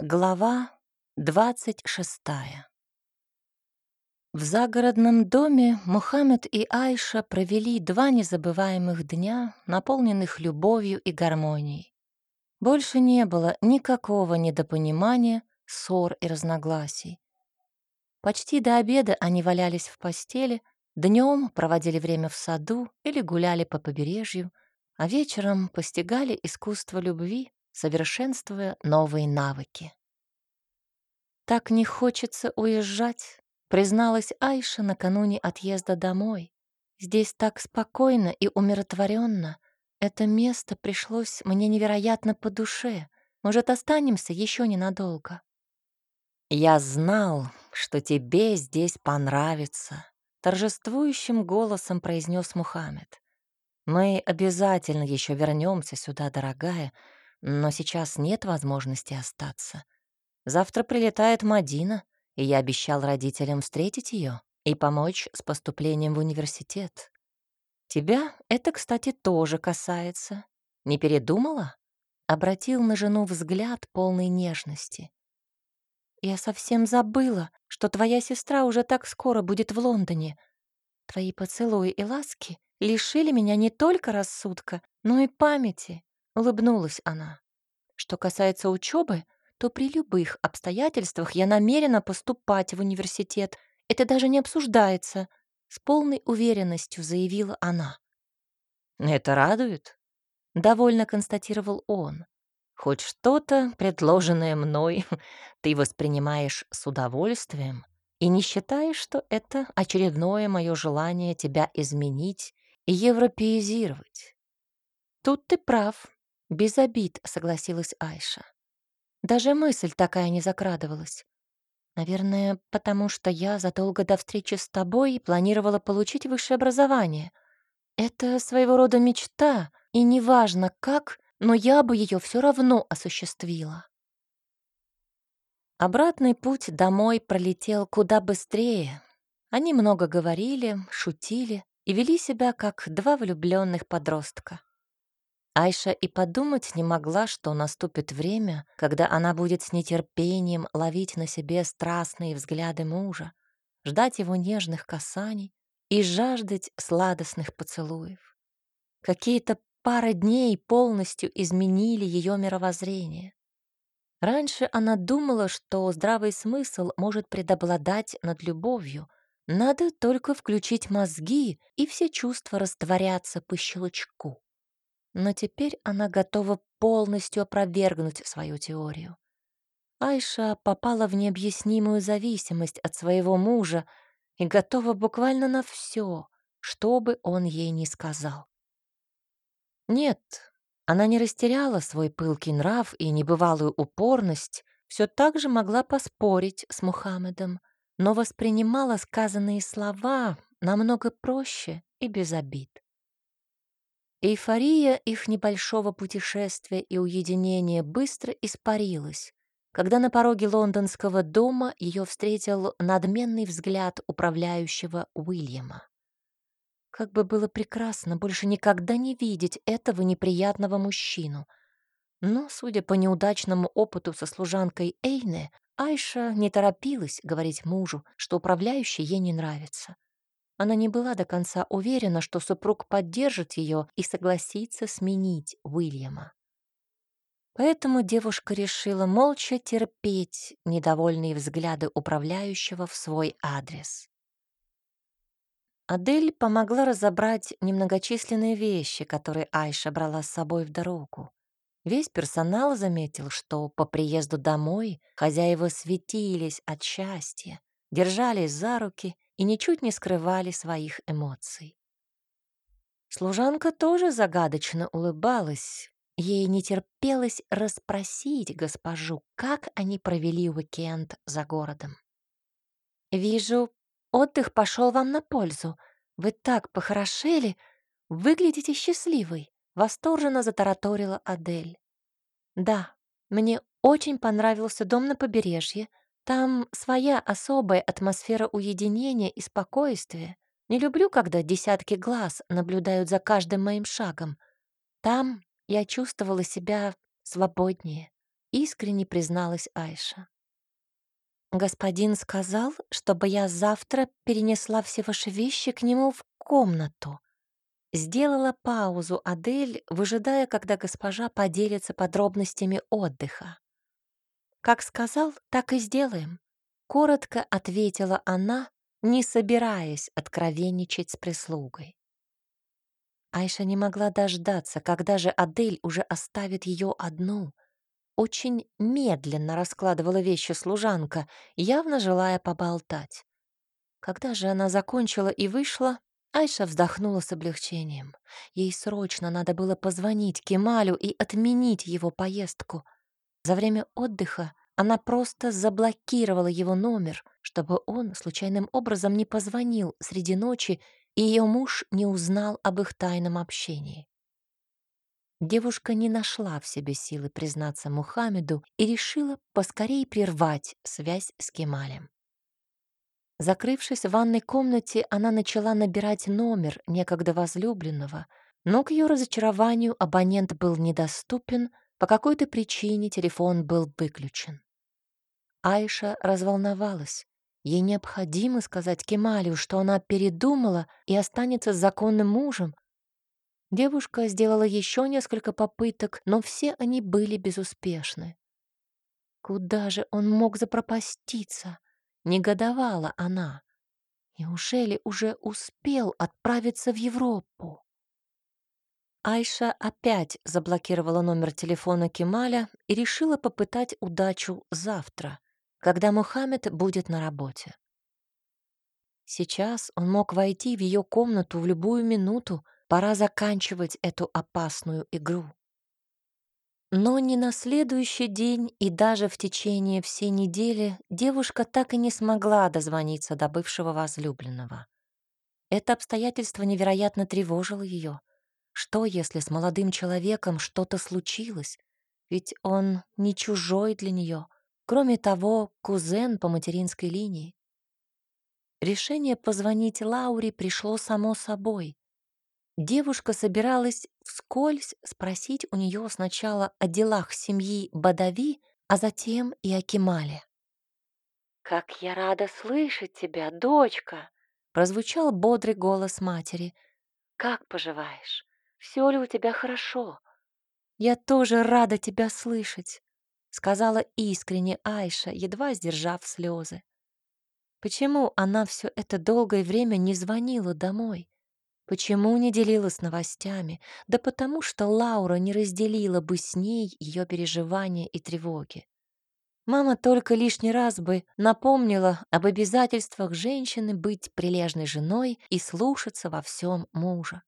Глава двадцать шестая В загородном доме Мухаммед и Айша провели два незабываемых дня, наполненных любовью и гармонией. Больше не было никакого недопонимания, ссор и разногласий. Почти до обеда они валялись в постели, днем проводили время в саду или гуляли по побережью, а вечером постигали искусство любви, совершенствуя новые навыки. «Так не хочется уезжать», — призналась Айша накануне отъезда домой. «Здесь так спокойно и умиротворенно. Это место пришлось мне невероятно по душе. Может, останемся еще ненадолго?» «Я знал, что тебе здесь понравится», — торжествующим голосом произнес Мухаммед. «Мы обязательно еще вернемся сюда, дорогая, но сейчас нет возможности остаться. Завтра прилетает Мадина, и я обещал родителям встретить ее и помочь с поступлением в университет. Тебя это, кстати, тоже касается. Не передумала? Обратил на жену взгляд полной нежности. Я совсем забыла, что твоя сестра уже так скоро будет в Лондоне. Твои поцелуи и ласки лишили меня не только рассудка, но и памяти. Улыбнулась она. Что касается учебы, то при любых обстоятельствах я намерена поступать в университет. Это даже не обсуждается, с полной уверенностью заявила она. Это радует, довольно констатировал он. Хоть что-то, предложенное мной, ты воспринимаешь с удовольствием и не считаешь, что это очередное мое желание тебя изменить и европеизировать. Тут ты прав, без обид, согласилась Айша. Даже мысль такая не закрадывалась. Наверное, потому что я задолго до встречи с тобой планировала получить высшее образование. Это своего рода мечта, и неважно как, но я бы ее все равно осуществила. Обратный путь домой пролетел куда быстрее. Они много говорили, шутили и вели себя как два влюбленных подростка. Айша и подумать не могла, что наступит время, когда она будет с нетерпением ловить на себе страстные взгляды мужа, ждать его нежных касаний и жаждать сладостных поцелуев. Какие-то пара дней полностью изменили ее мировоззрение. Раньше она думала, что здравый смысл может преобладать над любовью. Надо только включить мозги, и все чувства растворятся по щелчку но теперь она готова полностью опровергнуть свою теорию. Айша попала в необъяснимую зависимость от своего мужа и готова буквально на все, что бы он ей ни сказал. Нет, она не растеряла свой пылкий нрав и небывалую упорность, все так же могла поспорить с Мухаммедом, но воспринимала сказанные слова намного проще и без обид. Эйфория их небольшого путешествия и уединения быстро испарилась, когда на пороге лондонского дома ее встретил надменный взгляд управляющего Уильяма. Как бы было прекрасно больше никогда не видеть этого неприятного мужчину. Но, судя по неудачному опыту со служанкой Эйне, Айша не торопилась говорить мужу, что управляющий ей не нравится. Она не была до конца уверена, что супруг поддержит ее и согласится сменить Уильяма. Поэтому девушка решила молча терпеть недовольные взгляды управляющего в свой адрес. Адель помогла разобрать немногочисленные вещи, которые Айша брала с собой в дорогу. Весь персонал заметил, что по приезду домой хозяева светились от счастья, держались за руки и ничуть не скрывали своих эмоций. Служанка тоже загадочно улыбалась. Ей не терпелось расспросить госпожу, как они провели уикенд за городом. «Вижу, отдых пошел вам на пользу. Вы так похорошели, выглядите счастливой», — восторженно затараторила Адель. «Да, мне очень понравился дом на побережье, там своя особая атмосфера уединения и спокойствия. Не люблю, когда десятки глаз наблюдают за каждым моим шагом. Там я чувствовала себя свободнее. искренне призналась Айша. Господин сказал, чтобы я завтра перенесла все ваши вещи к нему в комнату. Сделала паузу Адель, выжидая, когда госпожа поделится подробностями отдыха. «Как сказал, так и сделаем», — коротко ответила она, не собираясь откровенничать с прислугой. Айша не могла дождаться, когда же Адель уже оставит ее одну. Очень медленно раскладывала вещи служанка, явно желая поболтать. Когда же она закончила и вышла, Айша вздохнула с облегчением. Ей срочно надо было позвонить Кемалю и отменить его поездку. За время отдыха она просто заблокировала его номер, чтобы он случайным образом не позвонил среди ночи, и ее муж не узнал об их тайном общении. Девушка не нашла в себе силы признаться Мухаммеду и решила поскорее прервать связь с Кемалем. Закрывшись в ванной комнате, она начала набирать номер некогда возлюбленного, но к ее разочарованию абонент был недоступен, по какой-то причине телефон был выключен. Айша разволновалась. Ей необходимо сказать Кемалю, что она передумала и останется с законным мужем. Девушка сделала еще несколько попыток, но все они были безуспешны. Куда же он мог запропаститься? Негодовала она. Неужели уже успел отправиться в Европу? Айша опять заблокировала номер телефона Кемаля и решила попытать удачу завтра, когда Мухаммед будет на работе. Сейчас он мог войти в ее комнату в любую минуту, пора заканчивать эту опасную игру. Но ни на следующий день и даже в течение всей недели девушка так и не смогла дозвониться до бывшего возлюбленного. Это обстоятельство невероятно тревожило ее. Что, если с молодым человеком что-то случилось? Ведь он не чужой для нее. Кроме того, кузен по материнской линии. Решение позвонить Лауре пришло само собой. Девушка собиралась вскользь спросить у нее сначала о делах семьи Бадави, а затем и о Кемале. «Как я рада слышать тебя, дочка!» — прозвучал бодрый голос матери. «Как поживаешь? Все ли у тебя хорошо?» «Я тоже рада тебя слышать», — сказала искренне Айша, едва сдержав слезы. Почему она все это долгое время не звонила домой? Почему не делилась новостями? Да потому что Лаура не разделила бы с ней ее переживания и тревоги. Мама только лишний раз бы напомнила об обязательствах женщины быть прилежной женой и слушаться во всем мужа.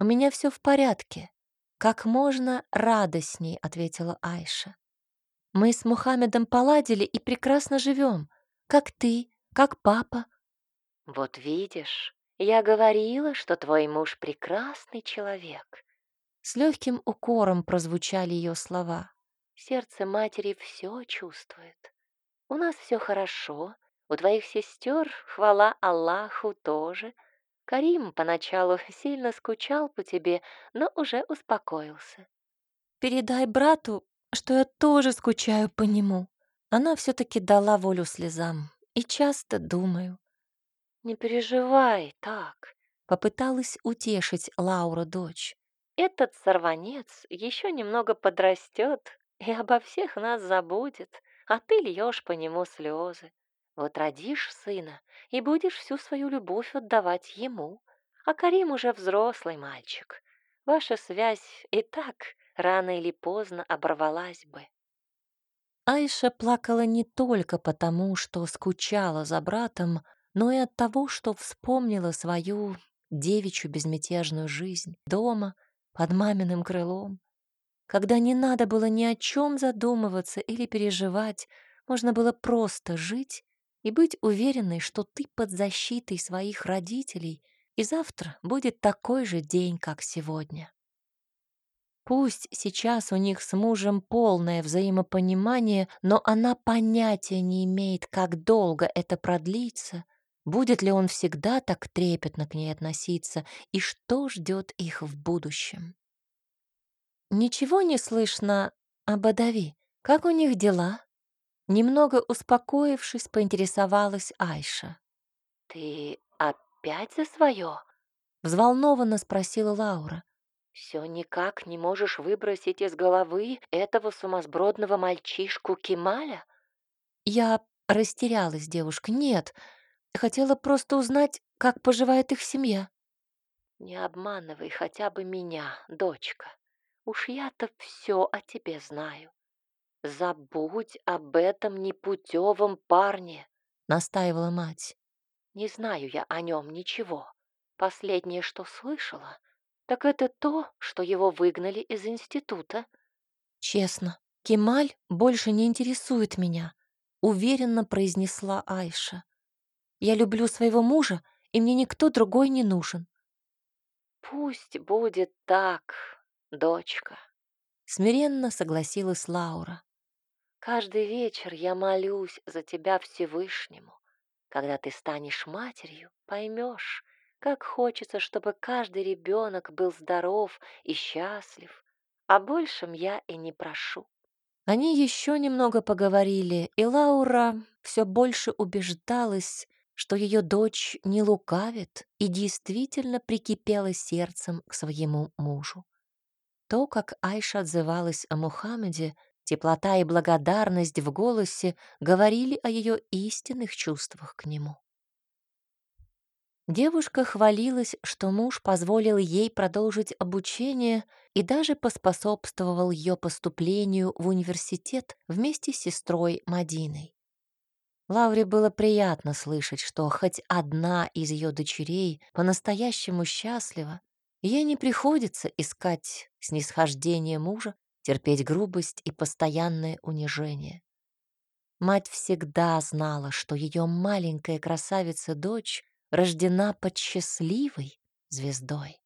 «У меня все в порядке. Как можно радостней», — ответила Айша. «Мы с Мухаммедом поладили и прекрасно живем. Как ты, как папа». «Вот видишь, я говорила, что твой муж прекрасный человек. С легким укором прозвучали ее слова. Сердце матери все чувствует. У нас все хорошо, у твоих сестер, хвала Аллаху, тоже. Карим поначалу сильно скучал по тебе, но уже успокоился. Передай брату, что я тоже скучаю по нему. Она все-таки дала волю слезам и часто думаю. «Не переживай так», — попыталась утешить Лаура дочь. «Этот сорванец еще немного подрастет и обо всех нас забудет, а ты льешь по нему слезы. Вот родишь сына и будешь всю свою любовь отдавать ему, а Карим уже взрослый мальчик. Ваша связь и так рано или поздно оборвалась бы». Айша плакала не только потому, что скучала за братом, но и от того, что вспомнила свою девичью безмятежную жизнь дома, под маминым крылом. Когда не надо было ни о чем задумываться или переживать, можно было просто жить и быть уверенной, что ты под защитой своих родителей, и завтра будет такой же день, как сегодня. Пусть сейчас у них с мужем полное взаимопонимание, но она понятия не имеет, как долго это продлится, Будет ли он всегда так трепетно к ней относиться, и что ждет их в будущем? «Ничего не слышно об Адави?» Как у них дела? Немного успокоившись, поинтересовалась Айша. «Ты опять за свое?» Взволнованно спросила Лаура. «Все никак не можешь выбросить из головы этого сумасбродного мальчишку Кемаля?» Я растерялась, девушка. «Нет, хотела просто узнать, как поживает их семья». «Не обманывай хотя бы меня, дочка. Уж я-то все о тебе знаю. Забудь об этом непутевом парне», — настаивала мать. «Не знаю я о нем ничего. Последнее, что слышала, так это то, что его выгнали из института. Честно, Кемаль больше не интересует меня, уверенно произнесла Айша. Я люблю своего мужа, и мне никто другой не нужен. Пусть будет так, дочка, смиренно согласилась Лаура. Каждый вечер я молюсь за тебя Всевышнему. Когда ты станешь матерью, поймешь, как хочется, чтобы каждый ребенок был здоров и счастлив, а большем я и не прошу. Они еще немного поговорили, и Лаура все больше убеждалась, что ее дочь не лукавит и действительно прикипела сердцем к своему мужу. То, как Айша отзывалась о Мухаммеде, теплота и благодарность в голосе говорили о ее истинных чувствах к нему. Девушка хвалилась, что муж позволил ей продолжить обучение и даже поспособствовал ее поступлению в университет вместе с сестрой Мадиной. Лауре было приятно слышать, что хоть одна из ее дочерей по-настоящему счастлива, ей не приходится искать снисхождение мужа, терпеть грубость и постоянное унижение. Мать всегда знала, что ее маленькая красавица-дочь рождена под счастливой звездой.